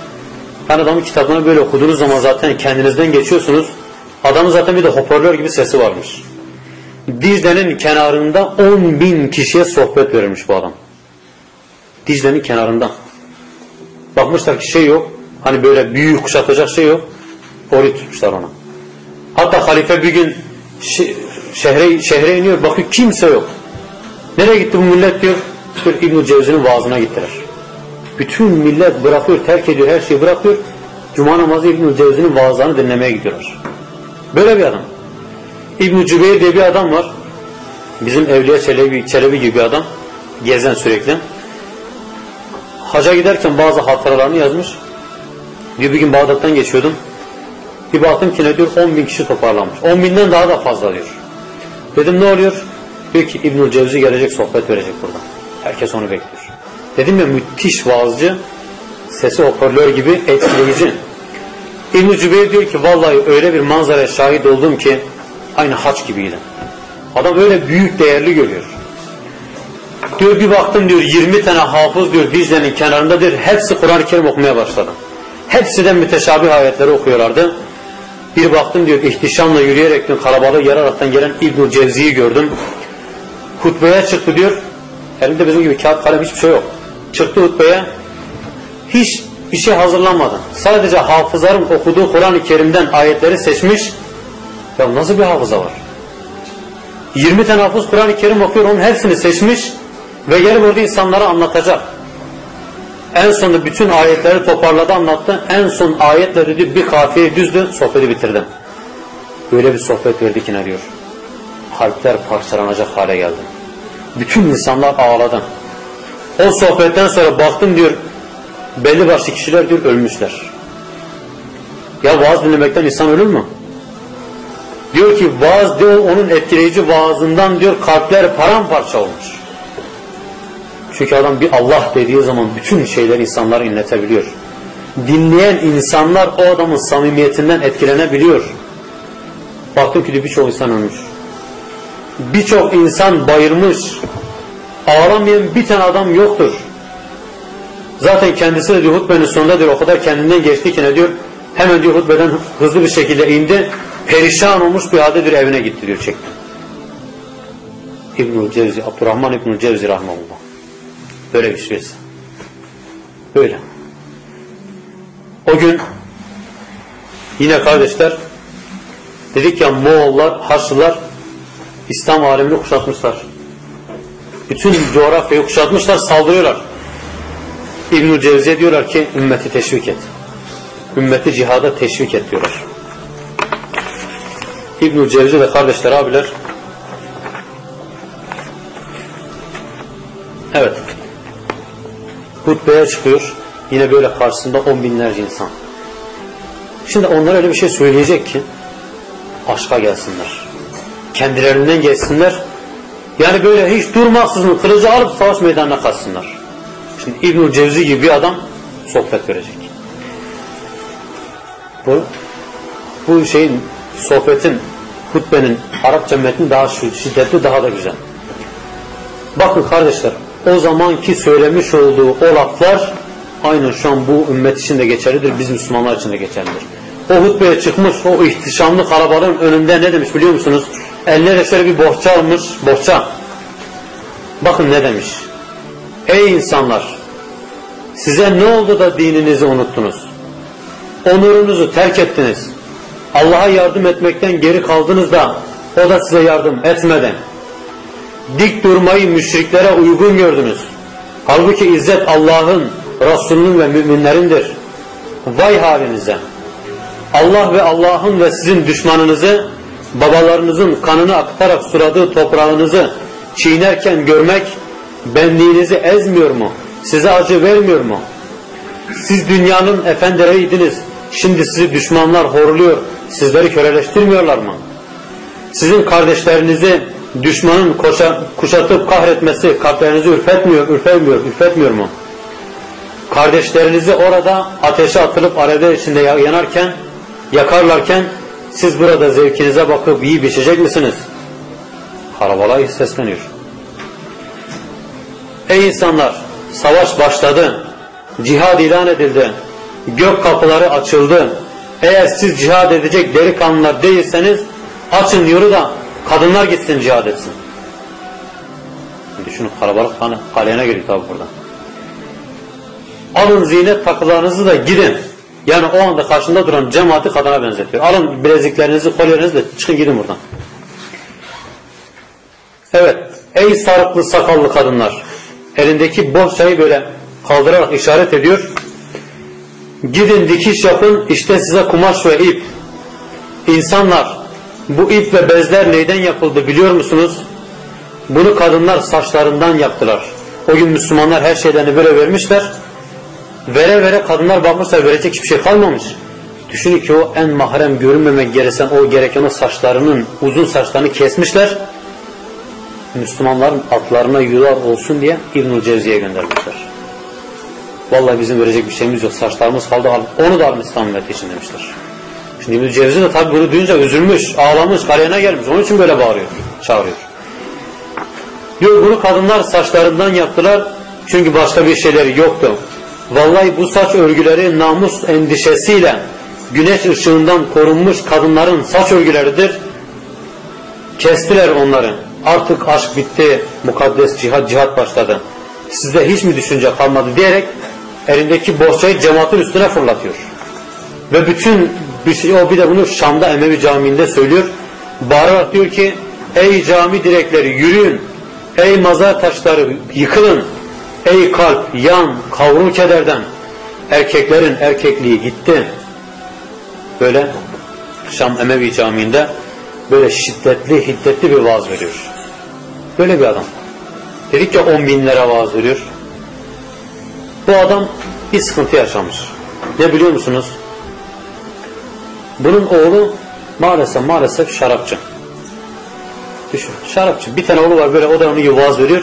Yani adamın kitabını böyle okuduğunuz zaman zaten kendinizden geçiyorsunuz. Adamın zaten bir de hoparlör gibi sesi varmış. Dicle'nin kenarında 10 bin kişiye sohbet verilmiş bu adam. Dicle'nin kenarında. Bakmışlar ki şey yok. Hani böyle büyük kuşatacak şey yok. Orayı tutmuşlar ona. Hatta halife bir gün şehre, şehre iniyor bakıyor kimse yok. Nereye gitti bu millet diyor. Diyor İbn-i Cevzi'nin vaazına gittiler. Bütün millet bırakıyor, terk ediyor, her şeyi bırakıyor. Cuma namazı İbn-i Cevzi'nin vaazlarını dinlemeye gidiyorlar. Böyle bir adam. İbn-i Cübeyr diye bir adam var. Bizim Evliya Çelebi, Çelebi gibi bir adam. Gezen sürekli. Haca giderken bazı hatıralarını yazmış. Diyor bir gün Bağdat'tan geçiyordum. Bir baktım ki ne diyor 10 bin kişi toparlanmış. 10 binden daha da fazla diyor. Dedim ne oluyor? Diyor ki İbnül Cevzi gelecek sohbet verecek burada. Herkes onu bekliyor. Dedim ya müthiş vaazcı, sesi hoparlör gibi etkileyici. İbn-i diyor ki vallahi öyle bir manzaraya şahit oldum ki aynı haç gibiydi. Adam öyle büyük değerli görüyor. Diyor bir baktım diyor 20 tane hafız diyor Dicle'nin kenarındadır. Hepsi Kur'an-ı Kerim okumaya başladı. Hepsinden müteşabih ayetleri okuyorlardı. Bir baktım diyor ihtişamla yürüyerek diyor, kalabalığı yararaktan gelen İbn-i Cevzi'yi gördüm. Hutbeye çıktı diyor. Elinde bizim gibi kağıt kalem hiçbir şey yok. Çıktı hutbeye. Hiç bir şey hazırlanmadı. Sadece hafızların okuduğu Kur'an-ı Kerim'den ayetleri seçmiş. Ya nasıl bir hafıza var? 20 tane hafız Kur'an-ı Kerim okuyor, onun hepsini seçmiş ve gelip orada insanlara anlatacak. En sonunda bütün ayetleri toparladı anlattı. En son ayetle dedi bir kafiye düzdü, sohbeti bitirdim. Böyle bir sohbet verdi ki ne diyor? Kalpler parçalanacak hale geldi. Bütün insanlar ağladı. O sohbetten sonra baktım diyor, belli başlı kişiler diyor ölmüşler. Ya vaaz dinlemekten insan ölür mü? Diyor ki vaaz diyor onun etkileyici vaazından diyor kalpler paramparça olmuş. Çünkü adam bir Allah dediği zaman bütün şeyler insanlar inletebiliyor. Dinleyen insanlar o adamın samimiyetinden etkilenebiliyor. Baktım ki birçok insan ölmüş. Birçok insan bayırmış. Ağlamayan bir tane adam yoktur. Zaten kendisi de diyor hutbenin sonunda diyor o kadar kendinden geçti ki ne diyor hemen diyor hutbeden hızlı bir şekilde indi perişan olmuş bir halde diyor evine gitti diyor çekti. İbnül Cevzi, Abdurrahman İbnül Cevzi rahmetullah. Böyle bir şeyse. Böyle. O gün yine kardeşler dedik ya Moğollar, Haçlılar İslam alemini kuşatmışlar. Bütün coğrafyayı kuşatmışlar, saldırıyorlar. İbn-i Cevziye diyorlar ki ümmeti teşvik et. Ümmeti cihada teşvik et diyorlar. İbn-i Cevzi ve kardeşler abiler evet hutbeye çıkıyor. Yine böyle karşısında on binlerce insan. Şimdi onlara öyle bir şey söyleyecek ki aşka gelsinler. Kendilerinden gelsinler. Yani böyle hiç durmaksızın kılıcı alıp savaş meydanına kaçsınlar. Şimdi İbnül Cevzi gibi bir adam sohbet verecek. Bu, bu şeyin sohbetin hutbenin Arapça metni daha şiddetli daha da güzel. Bakın kardeşler o zamanki söylemiş olduğu o laflar aynen şu an bu ümmet için de geçerlidir. Biz Müslümanlar için de geçerlidir. O hutbeye çıkmış o ihtişamlı kalabalığın önünde ne demiş biliyor musunuz? Eline şöyle bir bohça almış. Bohça. Bakın ne demiş. Ey insanlar size ne oldu da dininizi unuttunuz? Onurunuzu terk ettiniz. Allah'a yardım etmekten geri kaldınız da o da size yardım etmeden dik durmayı müşriklere uygun gördünüz. Halbuki izzet Allah'ın, Resulünün ve müminlerindir. Vay halinize! Allah ve Allah'ın ve sizin düşmanınızı, babalarınızın kanını aktarak suladığı toprağınızı çiğnerken görmek, benliğinizi ezmiyor mu? Size acı vermiyor mu? Siz dünyanın efendileridiniz. Şimdi sizi düşmanlar horluyor. Sizleri köleleştirmiyorlar mı? Sizin kardeşlerinizi düşmanın koşa, kuşatıp kahretmesi kalplerinizi ürpetmiyor, ürpermiyor, ürpetmiyor mu? Kardeşlerinizi orada ateşe atılıp alevler içinde yanarken, yakarlarken siz burada zevkinize bakıp iyi biçecek misiniz? Karabalığa sesleniyor. Ey insanlar! Savaş başladı. Cihad ilan edildi. Gök kapıları açıldı. Eğer siz cihad edecek delikanlılar değilseniz açın yolu da Kadınlar gitsin cihad etsin. Düşünün kalabalık kaleyana geliyor tabi burada. Alın zinet takılarınızı da gidin. Yani o anda karşında duran cemaati kadına benzetiyor. Alın bileziklerinizi, kolyelerinizi de çıkın gidin buradan. Evet. Ey sarıklı sakallı kadınlar. Elindeki bohçayı böyle kaldırarak işaret ediyor. Gidin dikiş yapın işte size kumaş ve ip. İnsanlar bu ip ve bezler neyden yapıldı biliyor musunuz? Bunu kadınlar saçlarından yaptılar. O gün Müslümanlar her şeylerini böyle vermişler. Vere vere kadınlar bakmışlar verecek hiçbir şey kalmamış. Düşünün ki o en mahrem görünmemek gereken o gereken o saçlarının uzun saçlarını kesmişler. Müslümanların atlarına yular olsun diye İbnül Cevzi'ye göndermişler. Vallahi bizim verecek bir şeyimiz yok. Saçlarımız kaldı. Onu da ümmeti için demişler. Şimdi İbnül Cevzi de tabi bunu duyunca üzülmüş, ağlamış, kariyerine gelmiş. Onun için böyle bağırıyor, çağırıyor. Diyor bunu kadınlar saçlarından yaptılar. Çünkü başka bir şeyleri yoktu. Vallahi bu saç örgüleri namus endişesiyle güneş ışığından korunmuş kadınların saç örgüleridir. Kestiler onları. Artık aşk bitti, mukaddes cihat cihat başladı. Sizde hiç mi düşünce kalmadı diyerek elindeki bohçayı cemaatin üstüne fırlatıyor. Ve bütün şey, o bir de bunu Şam'da Emevi Camii'nde söylüyor. Bağırarak diyor ki ey cami direkleri yürüyün. Ey mazar taşları yıkılın. Ey kalp yan kavrul kederden. Erkeklerin erkekliği gitti. Böyle Şam Emevi Camii'nde böyle şiddetli hiddetli bir vaaz veriyor. Böyle bir adam. Dedik ya on binlere vaaz veriyor. Bu adam bir sıkıntı yaşamış. Ne biliyor musunuz? Bunun oğlu maalesef maalesef şarapçı. Düşün şarapçı. Bir tane oğlu var böyle o da onu vaaz veriyor.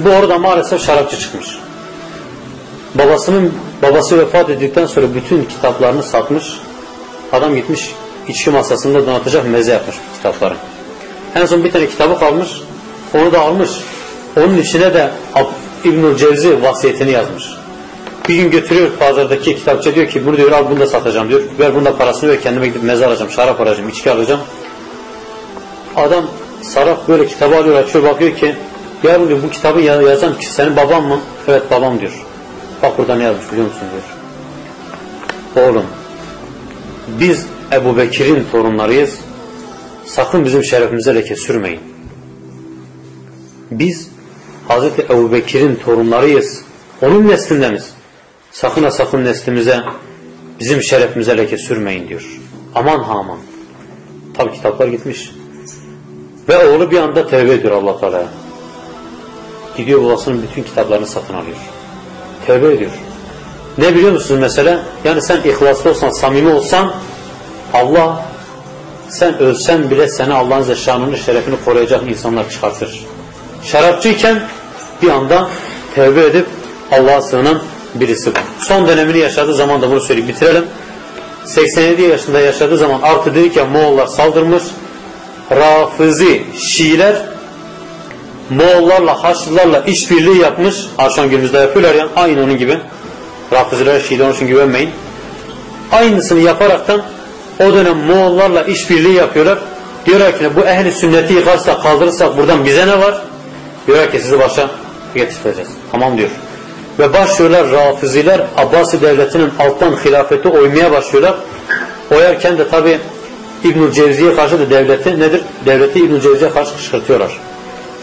Bu orada maalesef şarapçı çıkmış. Babasının babası vefat edildikten sonra bütün kitaplarını satmış. Adam gitmiş içki masasında donatacak meze yapmış kitapları. En son bir tane kitabı kalmış. Onu da almış. Onun içine de İbnül Cevzi vasiyetini yazmış. Bir gün götürüyor pazardaki kitapçı diyor ki bunu diyor al bunu da satacağım diyor. Ver bunu da parasını ver kendime gidip meze alacağım, şarap alacağım, içki alacağım. Adam saraf böyle kitabı alıyor açıyor bakıyor ki ya diyor bu kitabı yazan senin baban mı? Evet babam diyor. Bak burada ne yazmış biliyor musun diyor. Oğlum biz Ebu Bekir'in torunlarıyız. Sakın bizim şerefimize leke sürmeyin. Biz Hazreti Ebu Bekir'in torunlarıyız. Onun neslindeniz. Sakın ha sakın neslimize bizim şerefimize leke sürmeyin diyor. Aman ha aman. Tabi kitaplar gitmiş. Ve oğlu bir anda tevbe ediyor allah Teala'ya. Gidiyor babasının bütün kitaplarını satın alıyor. Tevbe ediyor. Ne biliyor musunuz mesela? Yani sen ihlaslı olsan, samimi olsan Allah sen ölsen bile seni Allah'ın zeşanını, şerefini koruyacak insanlar çıkartır. Şarapçıyken bir anda tevbe edip Allah'a sığınan birisi bu. Son dönemini yaşadığı zaman da bunu söyleyip bitirelim. 87 yaşında yaşadığı zaman artı dedik ya Moğollar saldırmış. Rafizi Şiiler Moğollarla, Haçlılarla işbirliği yapmış. Akşam günümüzde yapıyorlar ya aynı onun gibi. Rafiziler, Şiiler onun için güvenmeyin. Aynısını yaparaktan o dönem Moğollarla işbirliği yapıyorlar. Diyorlar ki bu ehli sünneti yıkarsak kaldırırsak buradan bize ne var? Diyorlar ki sizi başa getireceğiz. Tamam diyor. Ve başlıyorlar Rafiziler Abbasi devletinin alttan hilafeti oymaya başlıyorlar. Oyarken de tabi İbnül Cevzi'ye karşı da devleti nedir? Devleti İbnül Cevzi'ye karşı kışkırtıyorlar.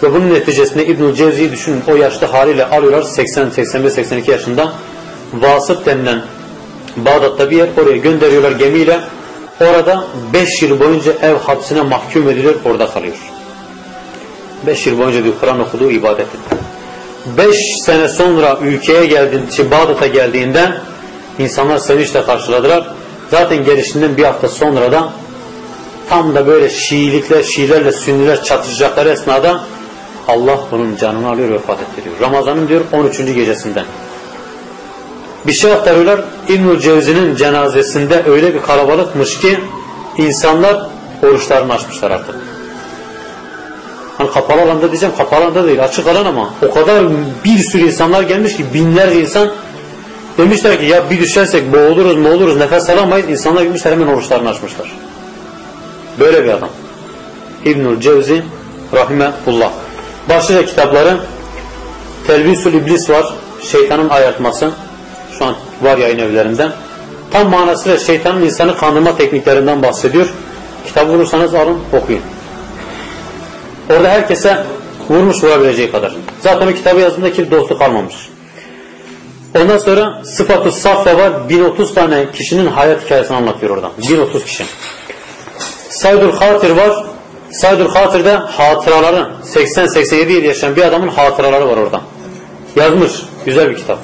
Ve bunun neticesinde İbnül Cevzi'yi düşünün o yaşta haliyle alıyorlar 80, 81, 82 yaşında Vasıt denilen Bağdat'ta bir yer oraya gönderiyorlar gemiyle. Orada 5 yıl boyunca ev hapsine mahkum ediliyor orada kalıyor. 5 yıl boyunca diyor Kur'an okuduğu ibadet etti. 5 sene sonra ülkeye geldiğinde, Bağdat'a geldiğinde insanlar sevinçle karşıladılar. Zaten gelişinden bir hafta sonra da tam da böyle Şiilikler, Şiilerle Sünniler çatışacakları esnada Allah onun canını alıyor vefat ettiriyor. Ramazan'ın diyor 13. gecesinden. Bir şey aktarıyorlar. İbnül Cevzi'nin cenazesinde öyle bir kalabalıkmış ki insanlar oruçlarını açmışlar artık. Hani kapalı alanda diyeceğim kapalı alanda değil açık alan ama o kadar bir sürü insanlar gelmiş ki binlerce insan demişler ki ya bir düşersek boğuluruz boğuluruz nefes alamayız insanlar gitmişler hemen oruçlarını açmışlar. Böyle bir adam. İbnül Cevzi Rahimehullah. Başlıca kitapları Telbisül İblis var. Şeytanın ayartması. Şu an var yayın evlerinden. tam manasıyla şeytanın insanı kandırma tekniklerinden bahsediyor. Kitabı bulursanız alın okuyun. Orada herkese vurmuş vurabileceği kadar. Zaten o kitabı yazında kimse dostu kalmamış. Ondan sonra sıfatı safla var. 1030 tane kişinin hayat hikayesini anlatıyor orada. 1030 kişi. Saydul Hatir var. Saydul Hatir'de hatıraları 80-87 yıl yaşayan bir adamın hatıraları var orada. Yazmış. Güzel bir kitap.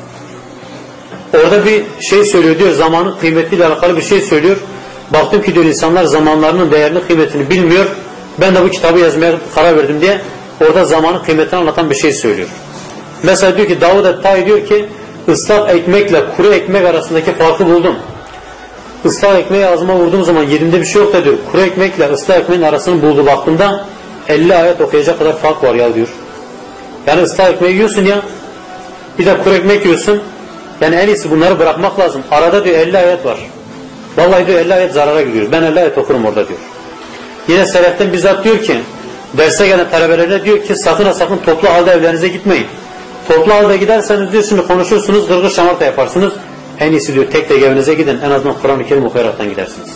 Orada bir şey söylüyor diyor. Zamanın kıymetiyle alakalı bir şey söylüyor. Baktım ki diyor insanlar zamanlarının değerini kıymetini bilmiyor. Ben de bu kitabı yazmaya karar verdim diye orada zamanın kıymetini anlatan bir şey söylüyor. Mesela diyor ki Davud Ettay diyor ki ıslak ekmekle kuru ekmek arasındaki farkı buldum. Islak ekmeği ağzıma vurduğum zaman yerimde bir şey yok da diyor. Kuru ekmekle ıslak ekmeğin arasını buldu baktığımda 50 ayet okuyacak kadar fark var ya diyor. Yani ıslak ekmeği yiyorsun ya bir de kuru ekmek yiyorsun. Yani en iyisi bunları bırakmak lazım. Arada diyor 50 ayet var. Vallahi diyor 50 ayet zarara giriyor. Ben 50 ayet okurum orada diyor. Yine Seleften bizzat diyor ki derse gelen talebelerine diyor ki sakın ha sakın toplu halde evlerinize gitmeyin. Toplu halde giderseniz diyor şimdi konuşursunuz gırgır şamarta yaparsınız. En iyisi diyor tek tek evinize gidin en azından Kur'an-ı Kerim okuyaraktan gidersiniz.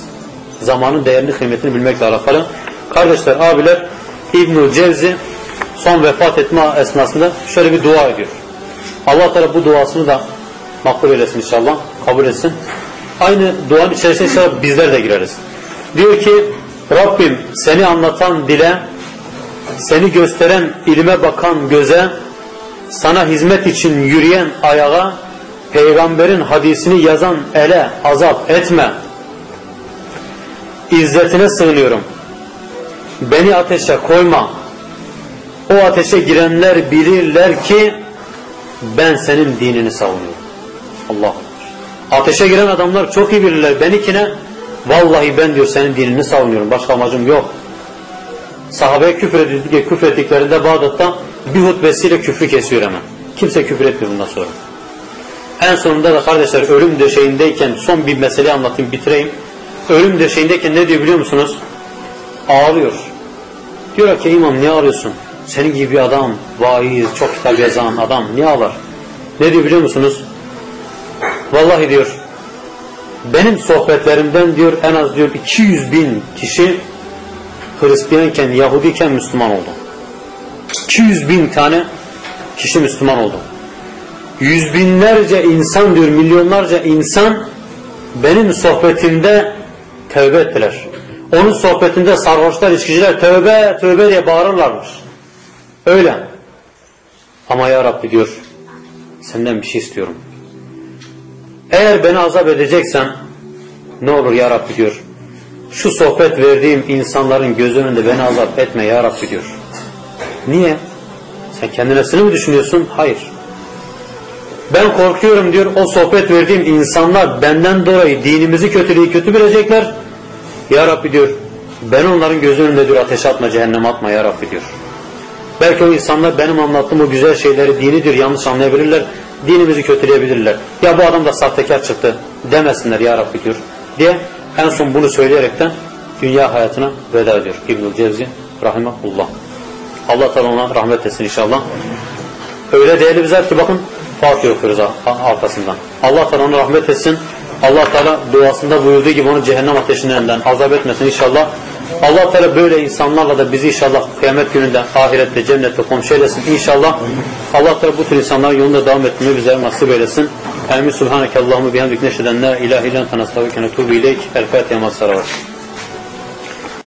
Zamanın değerini kıymetini bilmekle alakalı. Kardeşler abiler İbnül Cevzi son vefat etme esnasında şöyle bir dua ediyor. Allah Teala bu duasını da makbul eylesin inşallah. Kabul etsin. Aynı duanın içerisine inşallah bizler de gireriz. Diyor ki Rabbim seni anlatan dile, seni gösteren ilime bakan göze, sana hizmet için yürüyen ayağa, peygamberin hadisini yazan ele azap etme. İzzetine sığınıyorum. Beni ateşe koyma. O ateşe girenler bilirler ki ben senin dinini savunuyorum. Allah Ateşe giren adamlar çok iyi bilirler. Benikine vallahi ben diyor senin dinini savunuyorum. Başka amacım yok. Sahabeye küfür, edildik, küfür ettiklerinde Bağdat'ta bir hutbesiyle küfrü kesiyor hemen. Kimse küfür etmiyor bundan sonra. En sonunda da kardeşler ölüm döşeğindeyken son bir mesele anlatayım bitireyim. Ölüm döşeğindeyken ne diyor biliyor musunuz? Ağlıyor. Diyor ki imam niye ağlıyorsun? Senin gibi adam, vaiz, çok kitap yazan adam niye ağlar? Ne diyor biliyor musunuz? Vallahi diyor benim sohbetlerimden diyor en az diyor 200 bin kişi Hristiyanken, Yahudiyken Müslüman oldu. 200 bin tane kişi Müslüman oldu. Yüz binlerce insan diyor, milyonlarca insan benim sohbetimde tövbe ettiler. Onun sohbetinde sarhoşlar, içkiciler tövbe, tövbe diye bağırırlarmış. Öyle. Ama ya Rabbi diyor, senden bir şey istiyorum. Eğer beni azap edeceksen ne olur ya Rabbi diyor. Şu sohbet verdiğim insanların göz önünde beni azap etme ya Rabbi diyor. Niye? Sen kendine mi düşünüyorsun? Hayır. Ben korkuyorum diyor o sohbet verdiğim insanlar benden dolayı dinimizi kötülüğü kötü bilecekler. Ya Rabbi diyor ben onların göz önünde diyor ateş atma cehennem atma ya Rabbi diyor. Belki o insanlar benim anlattığım o güzel şeyleri dinidir yanlış anlayabilirler. Dinimizi kötüleyebilirler. Ya bu adam da sahtekar çıktı demesinler ya Rabbi diyor. Diye en son bunu söyleyerekten dünya hayatına veda ediyor. İbnül Cevzi rahimahullah. Allah Teala ona rahmet etsin inşallah. Öyle değerli zat ki bakın Fatih okuyoruz arkasından. Allah Teala ona rahmet etsin. Allah Teala duasında buyurduğu gibi onu cehennem ateşinden azap etmesin inşallah. Allah Teala böyle insanlarla da bizi inşallah kıyamet gününde ahirette cennette komşu eylesin inşallah. Allah Teala bu tür insanların yolunda devam etmeyi bize nasip eylesin. Amin. Subhaneke Allahümme bihamdik neşheden la ilahe illen tenastağvike netubu ileyk. El Fatiha.